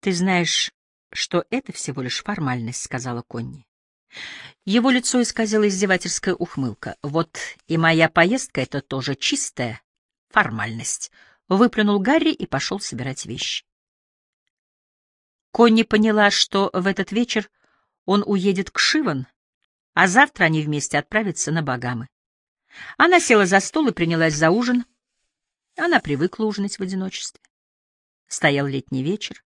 Ты знаешь, что это всего лишь формальность, — сказала Конни. Его лицо исказила издевательская ухмылка. Вот и моя поездка — это тоже чистая формальность. Выплюнул Гарри и пошел собирать вещи. Конни поняла, что в этот вечер он уедет к Шиван, а завтра они вместе отправятся на Багамы. Она села за стол и принялась за ужин. Она привыкла ужинать в одиночестве. Стоял летний вечер.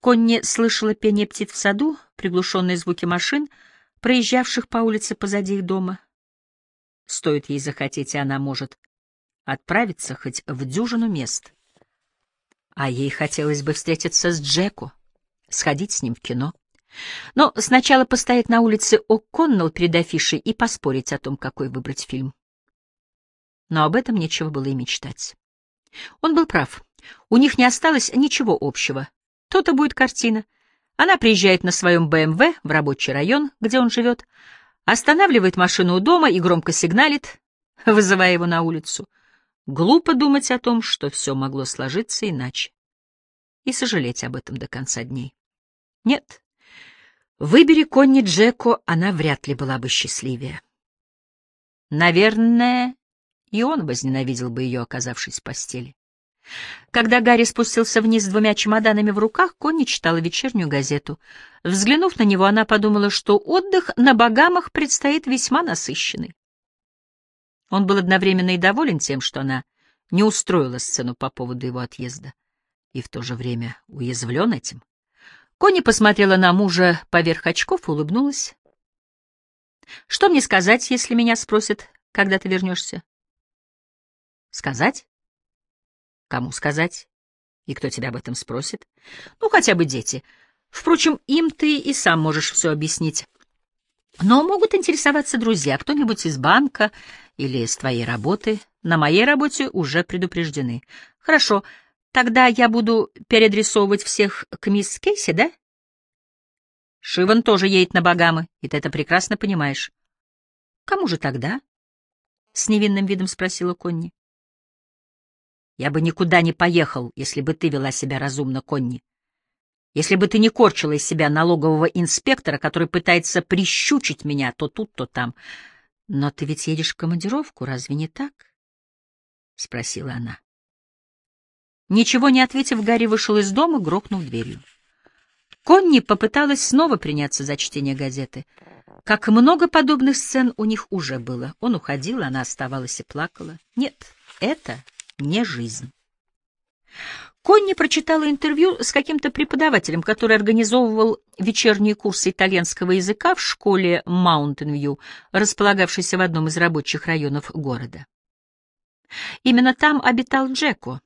Конни слышала пение птиц в саду, приглушенные звуки машин, проезжавших по улице позади их дома. Стоит ей захотеть, и она может отправиться хоть в дюжину мест. А ей хотелось бы встретиться с Джеку, сходить с ним в кино. Но сначала постоять на улице О'Коннелл перед афишей и поспорить о том, какой выбрать фильм. Но об этом нечего было и мечтать. Он был прав. У них не осталось ничего общего. То-то будет картина. Она приезжает на своем БМВ в рабочий район, где он живет, останавливает машину у дома и громко сигналит, вызывая его на улицу. Глупо думать о том, что все могло сложиться иначе. И сожалеть об этом до конца дней. Нет, выбери Конни Джеку, она вряд ли была бы счастливее. Наверное, и он возненавидел бы ее, оказавшись в постели. Когда Гарри спустился вниз с двумя чемоданами в руках, Конни читала вечернюю газету. Взглянув на него, она подумала, что отдых на Багамах предстоит весьма насыщенный. Он был одновременно и доволен тем, что она не устроила сцену по поводу его отъезда, и в то же время уязвлен этим. Конни посмотрела на мужа поверх очков и улыбнулась. «Что мне сказать, если меня спросят, когда ты вернешься?» «Сказать? Кому сказать? И кто тебя об этом спросит? Ну, хотя бы дети. Впрочем, им ты и сам можешь все объяснить. Но могут интересоваться друзья, кто-нибудь из банка или с твоей работы. На моей работе уже предупреждены. Хорошо, тогда я буду переадресовывать всех к мисс Кейси, да? Шиван тоже едет на Багамы, и ты это прекрасно понимаешь. Кому же тогда? С невинным видом спросила Конни. Я бы никуда не поехал, если бы ты вела себя разумно, Конни. Если бы ты не корчила из себя налогового инспектора, который пытается прищучить меня то тут, то там. Но ты ведь едешь в командировку, разве не так? — спросила она. Ничего не ответив, Гарри вышел из дома, грохнув дверью. Конни попыталась снова приняться за чтение газеты. Как много подобных сцен у них уже было. Он уходил, она оставалась и плакала. Нет, это не жизнь. Конни прочитала интервью с каким-то преподавателем, который организовывал вечерние курсы итальянского языка в школе Маунтин-Вью, располагавшейся в одном из рабочих районов города. Именно там обитал Джеко.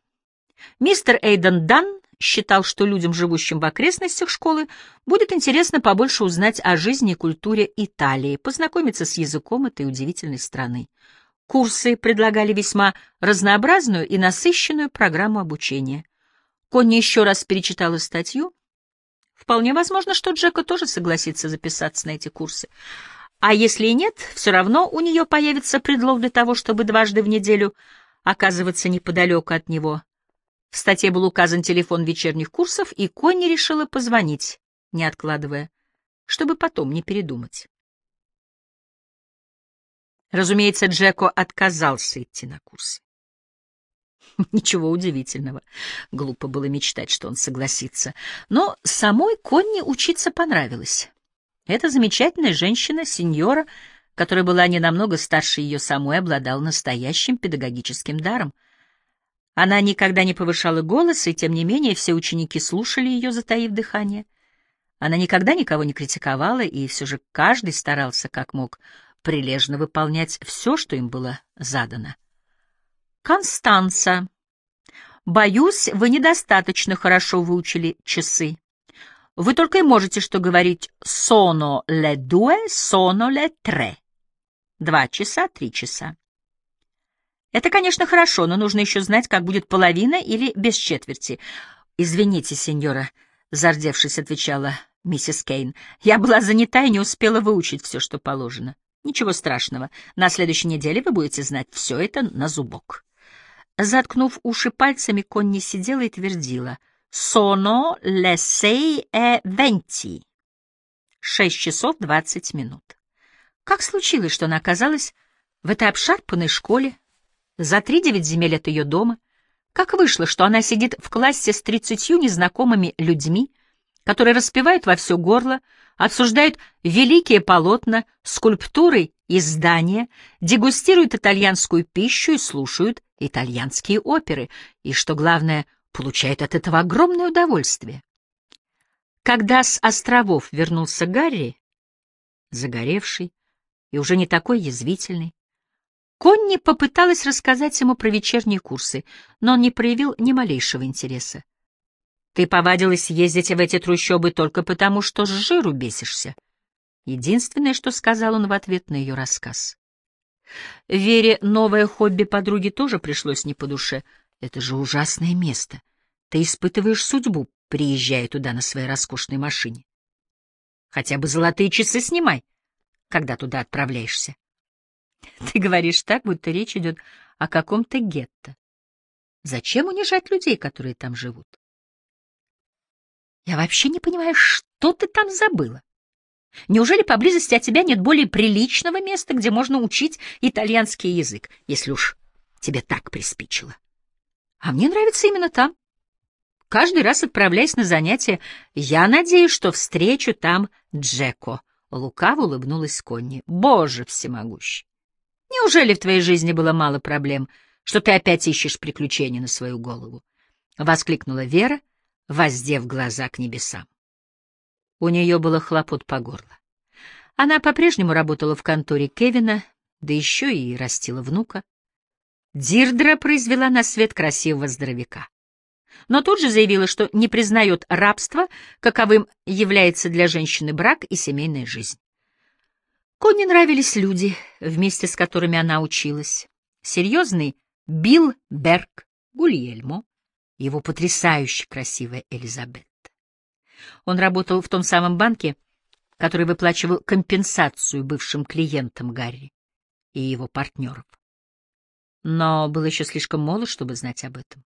Мистер Эйден Дан считал, что людям, живущим в окрестностях школы, будет интересно побольше узнать о жизни и культуре Италии, познакомиться с языком этой удивительной страны. Курсы предлагали весьма разнообразную и насыщенную программу обучения. Конни еще раз перечитала статью. Вполне возможно, что Джека тоже согласится записаться на эти курсы. А если и нет, все равно у нее появится предлог для того, чтобы дважды в неделю оказываться неподалеку от него. В статье был указан телефон вечерних курсов, и Конни решила позвонить, не откладывая, чтобы потом не передумать. Разумеется, Джеко отказался идти на курсы. Ничего удивительного. Глупо было мечтать, что он согласится. Но самой Конни учиться понравилось. Эта замечательная женщина, сеньора, которая была не намного старше ее самой, обладала настоящим педагогическим даром. Она никогда не повышала голос, и тем не менее все ученики слушали ее, затаив дыхание. Она никогда никого не критиковала, и все же каждый старался, как мог, прилежно выполнять все, что им было задано. Констанца. Боюсь, вы недостаточно хорошо выучили часы. Вы только и можете что говорить «sono le due, sono le tre». Два часа, три часа. Это, конечно, хорошо, но нужно еще знать, как будет половина или без четверти. Извините, сеньора, зардевшись, отвечала миссис Кейн. Я была занята и не успела выучить все, что положено. Ничего страшного. На следующей неделе вы будете знать все это на зубок. Заткнув уши пальцами, Конни сидела и твердила, «Sono le sei e venti» — шесть часов двадцать минут. Как случилось, что она оказалась в этой обшарпанной школе, за три девять земель от ее дома? Как вышло, что она сидит в классе с тридцатью незнакомыми людьми, которые распевают во все горло, обсуждают великие полотна, скульптуры и здания, дегустируют итальянскую пищу и слушают итальянские оперы, и, что главное, получают от этого огромное удовольствие. Когда с островов вернулся Гарри, загоревший и уже не такой язвительный, Конни попыталась рассказать ему про вечерние курсы, но он не проявил ни малейшего интереса. Ты повадилась ездить в эти трущобы только потому, что с жиру бесишься. Единственное, что сказал он в ответ на ее рассказ. Вере новое хобби подруги тоже пришлось не по душе. Это же ужасное место. Ты испытываешь судьбу, приезжая туда на своей роскошной машине. Хотя бы золотые часы снимай, когда туда отправляешься. Ты говоришь так, будто речь идет о каком-то гетто. Зачем унижать людей, которые там живут? Я вообще не понимаю, что ты там забыла. Неужели поблизости от тебя нет более приличного места, где можно учить итальянский язык, если уж тебе так приспичило? А мне нравится именно там. Каждый раз, отправляясь на занятия, я надеюсь, что встречу там Джеко. Лукаво улыбнулась Конни. Боже всемогущий! Неужели в твоей жизни было мало проблем, что ты опять ищешь приключения на свою голову? Воскликнула Вера, воздев глаза к небесам. У нее было хлопот по горло. Она по-прежнему работала в конторе Кевина, да еще и растила внука. Дирдра произвела на свет красивого здоровяка. Но тут же заявила, что не признает рабство, каковым является для женщины брак и семейная жизнь. Конни нравились люди, вместе с которыми она училась. Серьезный Билл Берг, Гульельмо, его потрясающе красивая Элизабет. Он работал в том самом банке, который выплачивал компенсацию бывшим клиентам Гарри и его партнеров. Но был еще слишком молод, чтобы знать об этом.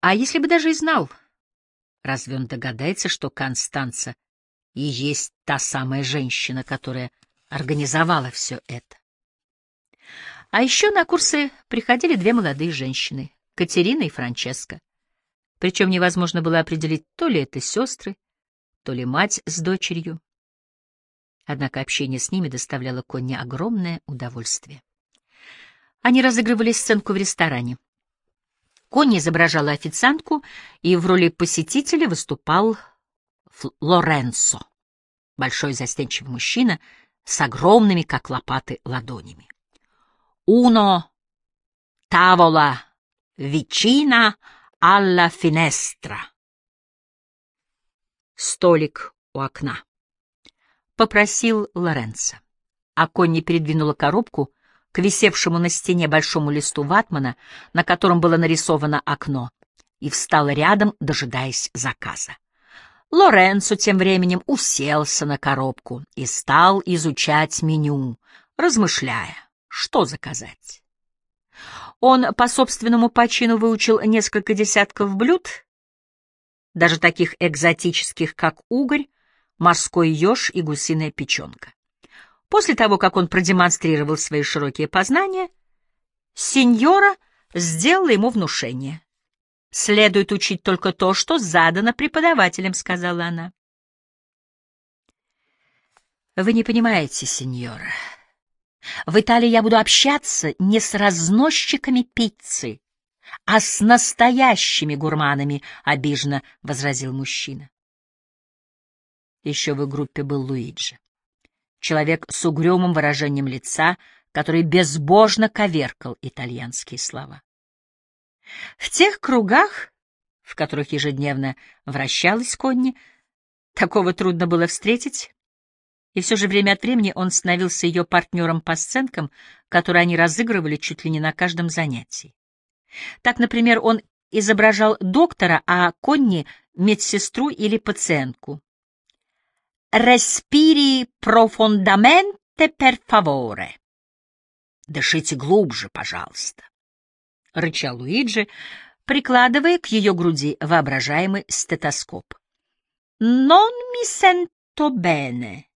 А если бы даже и знал, разве он догадается, что Констанца и есть та самая женщина, которая организовала все это? А еще на курсы приходили две молодые женщины, Катерина и Франческа. Причем невозможно было определить, то ли это сестры, то ли мать с дочерью. Однако общение с ними доставляло Конне огромное удовольствие. Они разыгрывали сценку в ресторане. Конни изображала официантку, и в роли посетителя выступал Лоренцо, большой застенчивый мужчина с огромными, как лопаты, ладонями. «Уно тавола vicina alla finestra». Столик у окна. Попросил Лоренцо. А Конни передвинула коробку, к висевшему на стене большому листу ватмана, на котором было нарисовано окно, и встала рядом, дожидаясь заказа. Лоренцо тем временем уселся на коробку и стал изучать меню, размышляя, что заказать. Он по собственному почину выучил несколько десятков блюд, даже таких экзотических, как угорь, морской еж и гусиная печенка. После того, как он продемонстрировал свои широкие познания, сеньора сделала ему внушение. «Следует учить только то, что задано преподавателем», — сказала она. «Вы не понимаете, сеньора. В Италии я буду общаться не с разносчиками пиццы, а с настоящими гурманами», — обиженно возразил мужчина. Еще в группе был Луиджи человек с угрюмым выражением лица, который безбожно коверкал итальянские слова. В тех кругах, в которых ежедневно вращалась Конни, такого трудно было встретить, и все же время от времени он становился ее партнером по сценкам, которые они разыгрывали чуть ли не на каждом занятии. Так, например, он изображал доктора, а Конни — медсестру или пациентку. Respiri profondamente per favore. Дышите глубже, пожалуйста. Рычал Луиджи, прикладывая к ее груди воображаемый стетоскоп. «Non mi sento bene».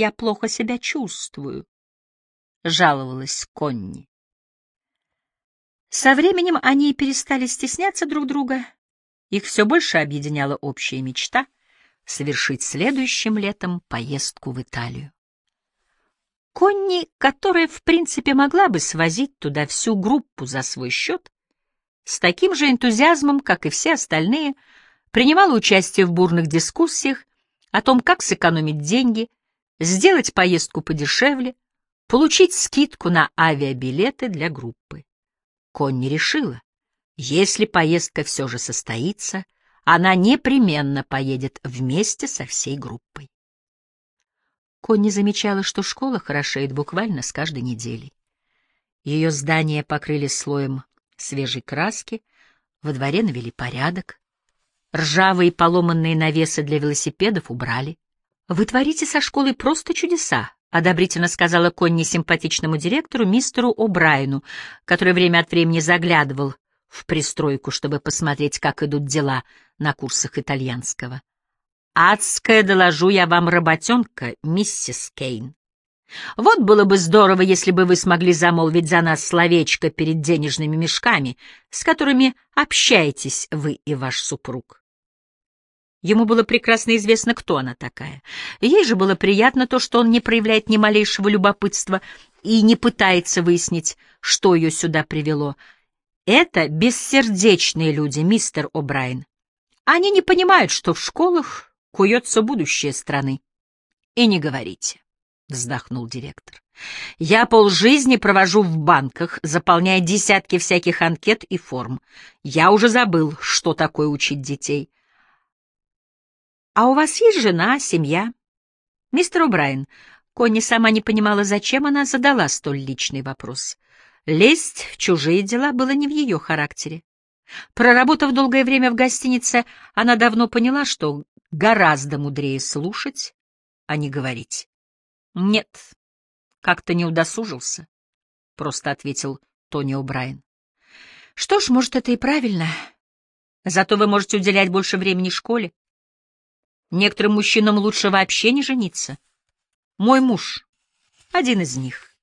«Я плохо себя чувствую», — жаловалась Конни. Со временем они перестали стесняться друг друга. Их все больше объединяла общая мечта — совершить следующим летом поездку в Италию. Конни, которая, в принципе, могла бы свозить туда всю группу за свой счет, с таким же энтузиазмом, как и все остальные, принимала участие в бурных дискуссиях о том, как сэкономить деньги, сделать поездку подешевле, получить скидку на авиабилеты для группы. Конни решила, если поездка все же состоится, она непременно поедет вместе со всей группой. Конни замечала, что школа хорошеет буквально с каждой недели. Ее здания покрыли слоем свежей краски, во дворе навели порядок. Ржавые поломанные навесы для велосипедов убрали. «Вы творите со школой просто чудеса», — одобрительно сказала Конни симпатичному директору, мистеру О'Брайену, который время от времени заглядывал в пристройку, чтобы посмотреть, как идут дела на курсах итальянского. «Адская, доложу я вам, работенка, миссис Кейн. Вот было бы здорово, если бы вы смогли замолвить за нас словечко перед денежными мешками, с которыми общаетесь вы и ваш супруг. Ему было прекрасно известно, кто она такая. Ей же было приятно то, что он не проявляет ни малейшего любопытства и не пытается выяснить, что ее сюда привело. Это бессердечные люди, мистер О'Брайен. Они не понимают, что в школах куется будущее страны. И не говорите вздохнул директор. Я полжизни провожу в банках, заполняя десятки всяких анкет и форм. Я уже забыл, что такое учить детей. А у вас есть жена, семья? Мистер О'Брайен, Конни сама не понимала, зачем она задала столь личный вопрос. Лезть в чужие дела было не в ее характере. Проработав долгое время в гостинице, она давно поняла, что гораздо мудрее слушать, а не говорить. Нет, как-то не удосужился, — просто ответил Тони О'Брайен. Что ж, может, это и правильно. Зато вы можете уделять больше времени школе. Некоторым мужчинам лучше вообще не жениться. Мой муж — один из них.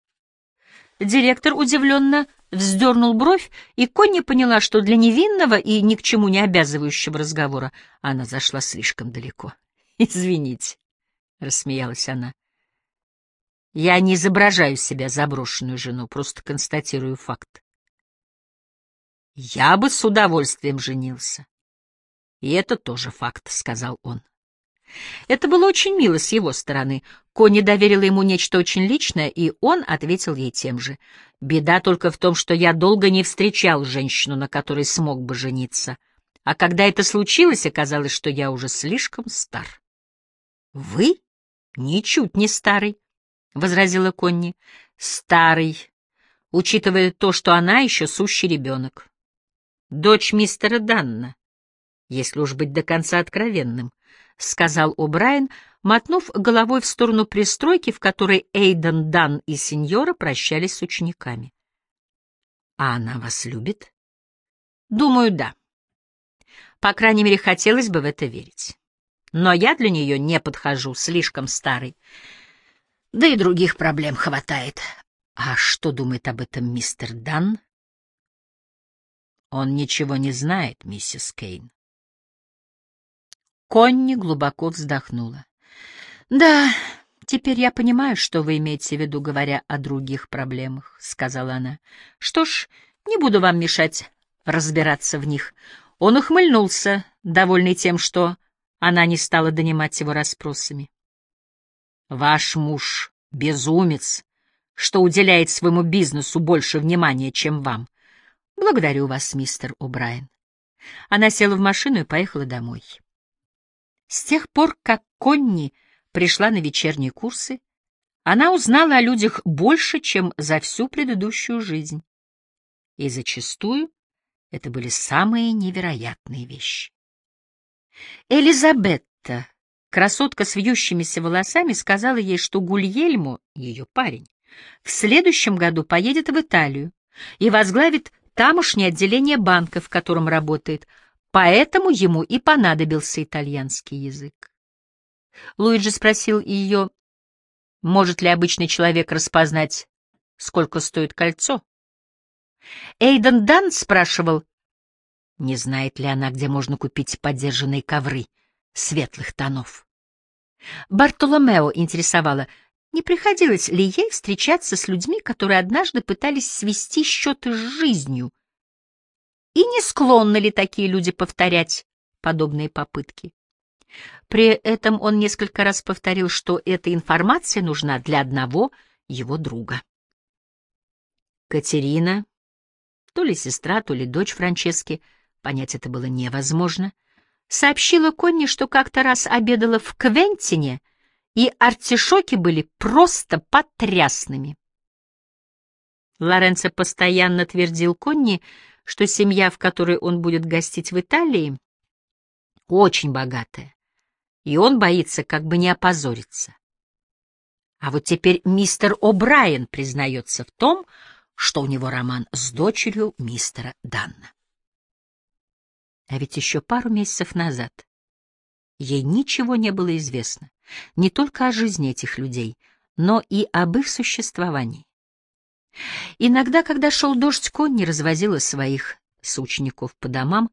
Директор удивленно вздернул бровь, и Конни поняла, что для невинного и ни к чему не обязывающего разговора она зашла слишком далеко. «Извините», — рассмеялась она. Я не изображаю себя заброшенную жену, просто констатирую факт. Я бы с удовольствием женился. И это тоже факт, — сказал он. Это было очень мило с его стороны. Кони доверила ему нечто очень личное, и он ответил ей тем же. Беда только в том, что я долго не встречал женщину, на которой смог бы жениться. А когда это случилось, оказалось, что я уже слишком стар. — Вы? Ничуть не старый, — возразила Конни. — Старый, учитывая то, что она еще сущий ребенок. Дочь мистера Данна, если уж быть до конца откровенным, — сказал О'Брайен, мотнув головой в сторону пристройки, в которой Эйден, Дан и сеньора прощались с учениками. — А она вас любит? — Думаю, да. По крайней мере, хотелось бы в это верить. Но я для нее не подхожу, слишком старый. Да и других проблем хватает. А что думает об этом мистер Дан? Он ничего не знает, миссис Кейн. Конни глубоко вздохнула. Да, теперь я понимаю, что вы имеете в виду, говоря о других проблемах, сказала она. Что ж, не буду вам мешать разбираться в них. Он ухмыльнулся, довольный тем, что она не стала донимать его расспросами. Ваш муж — безумец, что уделяет своему бизнесу больше внимания, чем вам. Благодарю вас, мистер О'Брайен. Она села в машину и поехала домой. С тех пор, как Конни пришла на вечерние курсы, она узнала о людях больше, чем за всю предыдущую жизнь. И зачастую это были самые невероятные вещи. Элизабетта Красотка с вьющимися волосами сказала ей, что Гульельмо, ее парень, в следующем году поедет в Италию и возглавит тамошнее отделение банка, в котором работает, поэтому ему и понадобился итальянский язык. Луиджи спросил ее, может ли обычный человек распознать, сколько стоит кольцо. Эйден Дан спрашивал, не знает ли она, где можно купить подержанные ковры светлых тонов. Бартоломео интересовало, не приходилось ли ей встречаться с людьми, которые однажды пытались свести счеты с жизнью, и не склонны ли такие люди повторять подобные попытки. При этом он несколько раз повторил, что эта информация нужна для одного его друга. Катерина, то ли сестра, то ли дочь Франчески, понять это было невозможно, сообщила Конни, что как-то раз обедала в Квентине, и артишоки были просто потрясными. Лоренцо постоянно твердил Конни, что семья, в которой он будет гостить в Италии, очень богатая, и он боится как бы не опозориться. А вот теперь мистер О'Брайен признается в том, что у него роман с дочерью мистера Данна. А ведь еще пару месяцев назад ей ничего не было известно, не только о жизни этих людей, но и об их существовании. Иногда, когда шел дождь, Конни развозила своих соучеников по домам,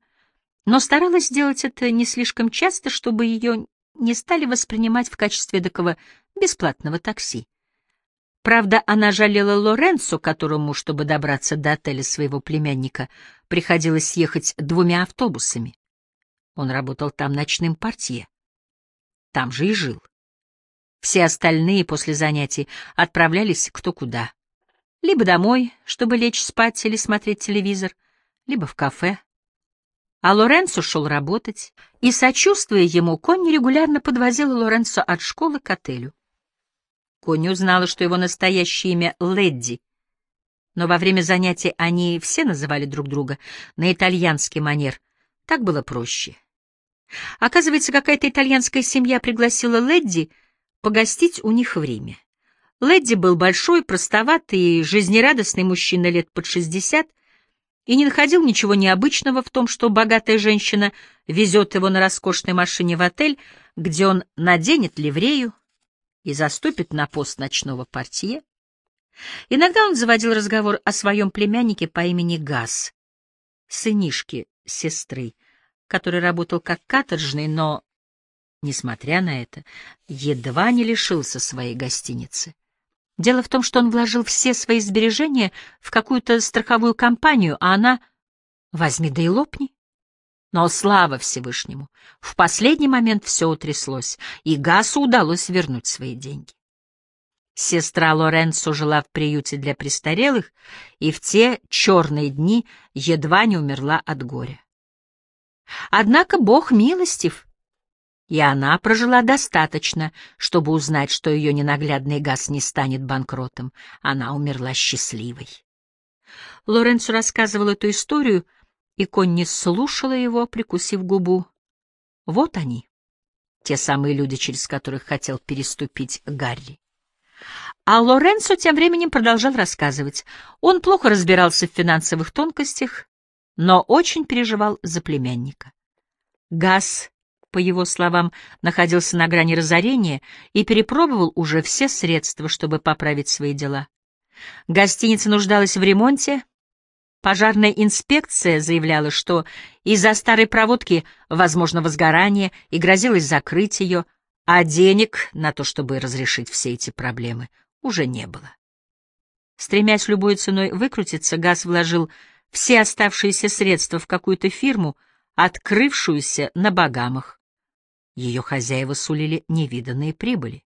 но старалась сделать это не слишком часто, чтобы ее не стали воспринимать в качестве такого бесплатного такси. Правда, она жалела Лоренцо, которому, чтобы добраться до отеля своего племянника, приходилось ехать двумя автобусами. Он работал там ночным портье. Там же и жил. Все остальные после занятий отправлялись кто куда. Либо домой, чтобы лечь спать или смотреть телевизор, либо в кафе. А Лоренцо шел работать, и, сочувствуя ему, Конни регулярно подвозила Лоренцо от школы к отелю. Конни узнала, что его настоящее имя — Ледди, но во время занятий они все называли друг друга на итальянский манер. Так было проще. Оказывается, какая-то итальянская семья пригласила Ледди погостить у них в Риме. Ледди был большой, простоватый и жизнерадостный мужчина лет под шестьдесят и не находил ничего необычного в том, что богатая женщина везет его на роскошной машине в отель, где он наденет ливрею и заступит на пост ночного портье. Иногда он заводил разговор о своем племяннике по имени Газ, сынишке сестры, который работал как каторжный, но, несмотря на это, едва не лишился своей гостиницы. Дело в том, что он вложил все свои сбережения в какую-то страховую компанию, а она... Возьми да и лопни. Но слава Всевышнему, в последний момент все утряслось, и Гасу удалось вернуть свои деньги. Сестра Лоренцо жила в приюте для престарелых и в те черные дни едва не умерла от горя. Однако Бог милостив, и она прожила достаточно, чтобы узнать, что ее ненаглядный газ не станет банкротом. Она умерла счастливой. Лоренцо рассказывал эту историю, и Конни слушала его, прикусив губу. Вот они, те самые люди, через которых хотел переступить Гарри. А Лоренцо тем временем продолжал рассказывать. Он плохо разбирался в финансовых тонкостях, но очень переживал за племянника. Газ, по его словам, находился на грани разорения и перепробовал уже все средства, чтобы поправить свои дела. Гостиница нуждалась в ремонте. Пожарная инспекция заявляла, что из-за старой проводки возможно возгорание и грозилось закрыть ее, а денег на то, чтобы разрешить все эти проблемы, уже не было. Стремясь любой ценой выкрутиться, Газ вложил все оставшиеся средства в какую-то фирму, открывшуюся на Багамах. Ее хозяева сулили невиданные прибыли.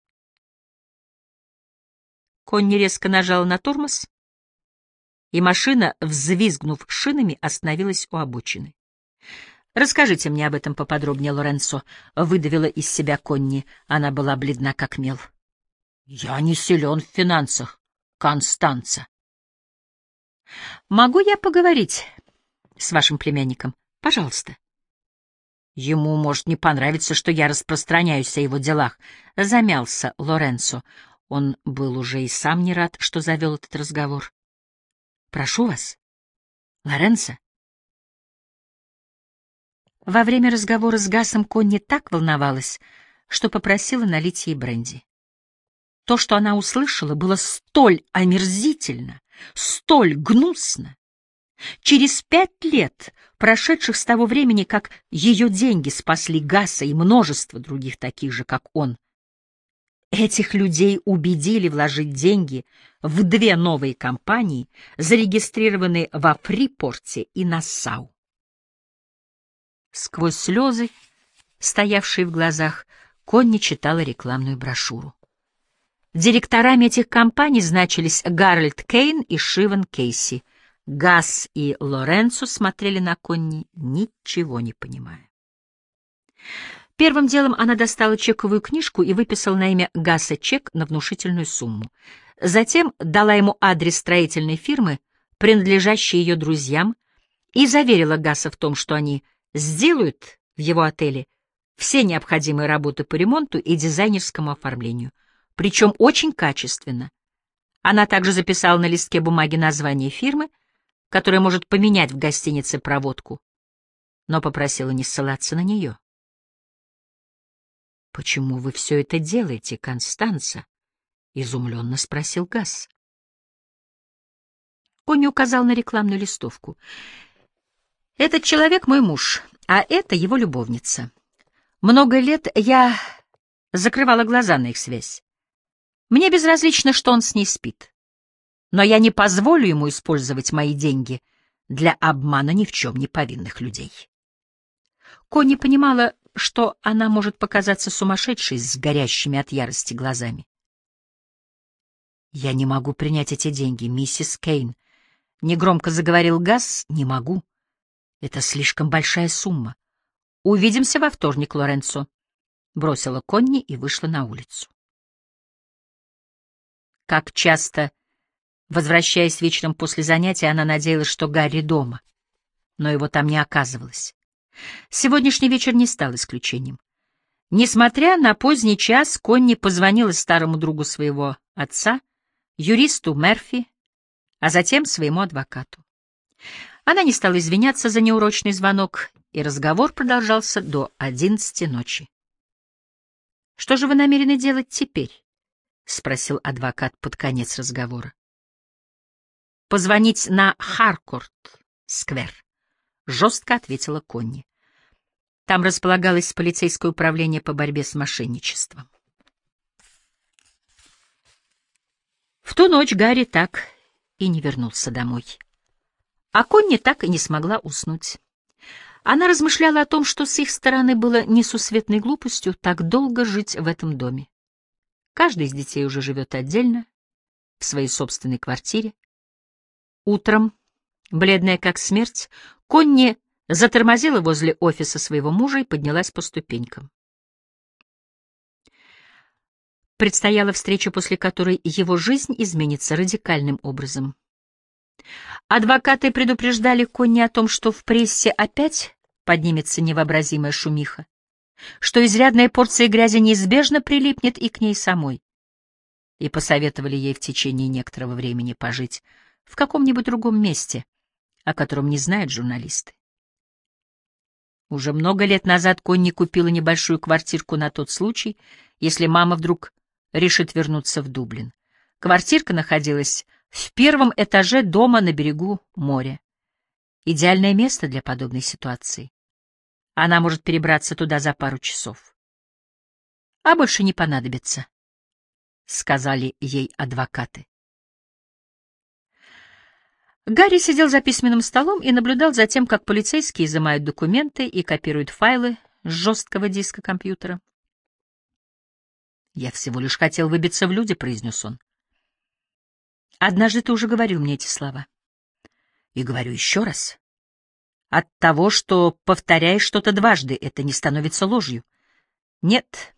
Конни резко нажала на тормоз, и машина, взвизгнув шинами, остановилась у обочины. «Расскажите мне об этом поподробнее, Лоренцо», — выдавила из себя Конни. Она была бледна, как мел. «Я не силен в финансах, Констанца». «Могу я поговорить с вашим племянником? Пожалуйста». «Ему может не понравиться, что я распространяюсь о его делах», — замялся Лоренцо. Он был уже и сам не рад, что завел этот разговор. «Прошу вас». Лоренцо? Во время разговора с Гасом Конни так волновалась, что попросила налить ей бренди. То, что она услышала, было столь омерзительно, столь гнусно. Через пять лет, прошедших с того времени, как ее деньги спасли Гаса и множество других таких же, как он, этих людей убедили вложить деньги в две новые компании, зарегистрированные во Фрипорте и Нассау. Сквозь слезы, стоявшие в глазах, Конни читала рекламную брошюру. Директорами этих компаний значились Гарольд Кейн и Шиван Кейси. Газ и Лоренцо смотрели на Конни, ничего не понимая. Первым делом она достала чековую книжку и выписала на имя Гаса чек на внушительную сумму. Затем дала ему адрес строительной фирмы, принадлежащей ее друзьям, и заверила Гаса в том, что они сделают в его отеле все необходимые работы по ремонту и дизайнерскому оформлению, причем очень качественно. Она также записала на листке бумаги название фирмы, которая может поменять в гостинице проводку, но попросила не ссылаться на нее. «Почему вы все это делаете, Констанца?» — изумленно спросил Гасс. Конни указал на рекламную листовку. «Этот человек мой муж, а это его любовница. Много лет я закрывала глаза на их связь. Мне безразлично, что он с ней спит. Но я не позволю ему использовать мои деньги для обмана ни в чем не повинных людей». Конни понимала, что она может показаться сумасшедшей с горящими от ярости глазами. «Я не могу принять эти деньги, миссис Кейн», — негромко заговорил Газ. «Не могу. Это слишком большая сумма. Увидимся во вторник, Лоренцо», — бросила Конни и вышла на улицу. Как часто, возвращаясь вечером после занятия, она надеялась, что Гарри дома, но его там не оказывалось. Сегодняшний вечер не стал исключением. Несмотря на поздний час, Конни позвонила старому другу своего отца, юристу Мерфи, а затем своему адвокату. Она не стала извиняться за неурочный звонок, и разговор продолжался до одиннадцати ночи. «Что же вы намерены делать теперь?» — спросил адвокат под конец разговора. «Позвонить на Харкорт-сквер», — жестко ответила Конни. Там располагалось полицейское управление по борьбе с мошенничеством. В ту ночь Гарри так и не вернулся домой. А Конни так и не смогла уснуть. Она размышляла о том, что с их стороны было несусветной глупостью так долго жить в этом доме. Каждый из детей уже живет отдельно, в своей собственной квартире. Утром, бледная как смерть, Конни затормозила возле офиса своего мужа и поднялась по ступенькам. Предстояла встреча, после которой его жизнь изменится радикальным образом. Адвокаты предупреждали Конни о том, что в прессе опять поднимется невообразимая шумиха, что изрядная порция грязи неизбежно прилипнет и к ней самой, и посоветовали ей в течение некоторого времени пожить в каком-нибудь другом месте, о котором не знают журналисты. Уже много лет назад Конни купила небольшую квартирку на тот случай, если мама вдруг решит вернуться в Дублин. Квартирка находилась в первом этаже дома на берегу моря. Идеальное место для подобной ситуации. Она может перебраться туда за пару часов. А больше не понадобится, — сказали ей адвокаты. Гарри сидел за письменным столом и наблюдал за тем, как полицейские изымают документы и копируют файлы с жесткого диска компьютера. «Я всего лишь хотел выбиться в люди», — произнес он. «Однажды ты уже говорил мне эти слова. И говорю еще раз. От того, что повторяешь что-то дважды, это не становится ложью. Нет,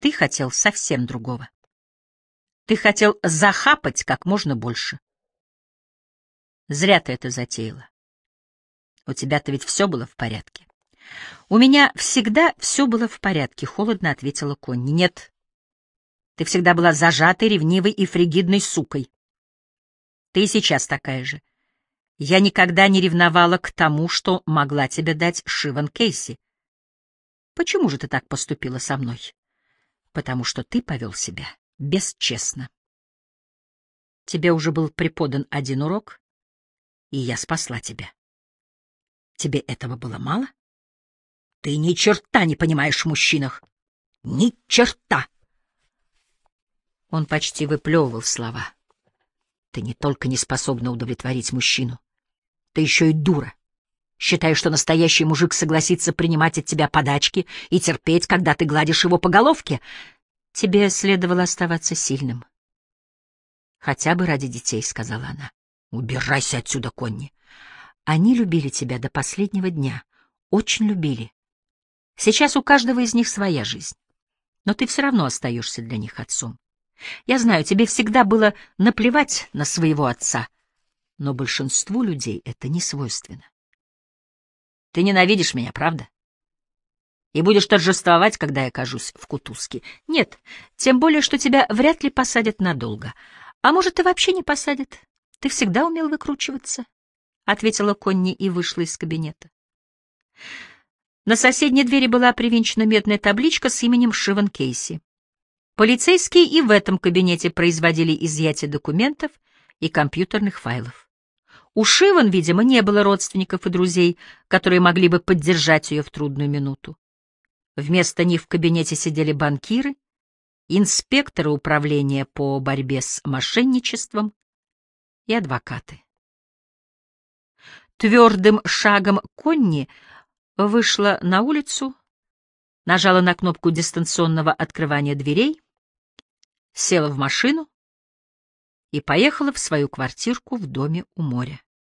ты хотел совсем другого. Ты хотел захапать как можно больше. Зря ты это затеяла. У тебя-то ведь все было в порядке. У меня всегда все было в порядке, холодно ответила Конни. Нет. Ты всегда была зажатой, ревнивой и фригидной сукой. Ты и сейчас такая же. Я никогда не ревновала к тому, что могла тебе дать Шиван Кейси. Почему же ты так поступила со мной? Потому что ты повел себя бесчестно. Тебе уже был преподан один урок, и я спасла тебя. Тебе этого было мало? Ты ни черта не понимаешь в мужчинах. Ни черта! Он почти выплевывал слова. Ты не только не способна удовлетворить мужчину, ты еще и дура. Считаешь, что настоящий мужик согласится принимать от тебя подачки и терпеть, когда ты гладишь его по головке? Тебе следовало оставаться сильным. Хотя бы ради детей, — сказала она. Убирайся отсюда, Конни. Они любили тебя до последнего дня, очень любили. Сейчас у каждого из них своя жизнь, но ты все равно остаешься для них отцом. Я знаю, тебе всегда было наплевать на своего отца, но большинству людей это не свойственно. Ты ненавидишь меня, правда? И будешь торжествовать, когда я окажусь в кутузке. Нет, тем более, что тебя вряд ли посадят надолго. А может, и вообще не посадят. Ты всегда умел выкручиваться, — ответила Конни и вышла из кабинета. На соседней двери была привинчена медная табличка с именем Шиван Кейси. Полицейские и в этом кабинете производили изъятие документов и компьютерных файлов. У Шиван, видимо, не было родственников и друзей, которые могли бы поддержать ее в трудную минуту. Вместо них в кабинете сидели банкиры, инспекторы управления по борьбе с мошенничеством и адвокаты. Твердым шагом Конни вышла на улицу, нажала на кнопку дистанционного открывания дверей, села в машину и поехала в свою квартирку в доме у моря.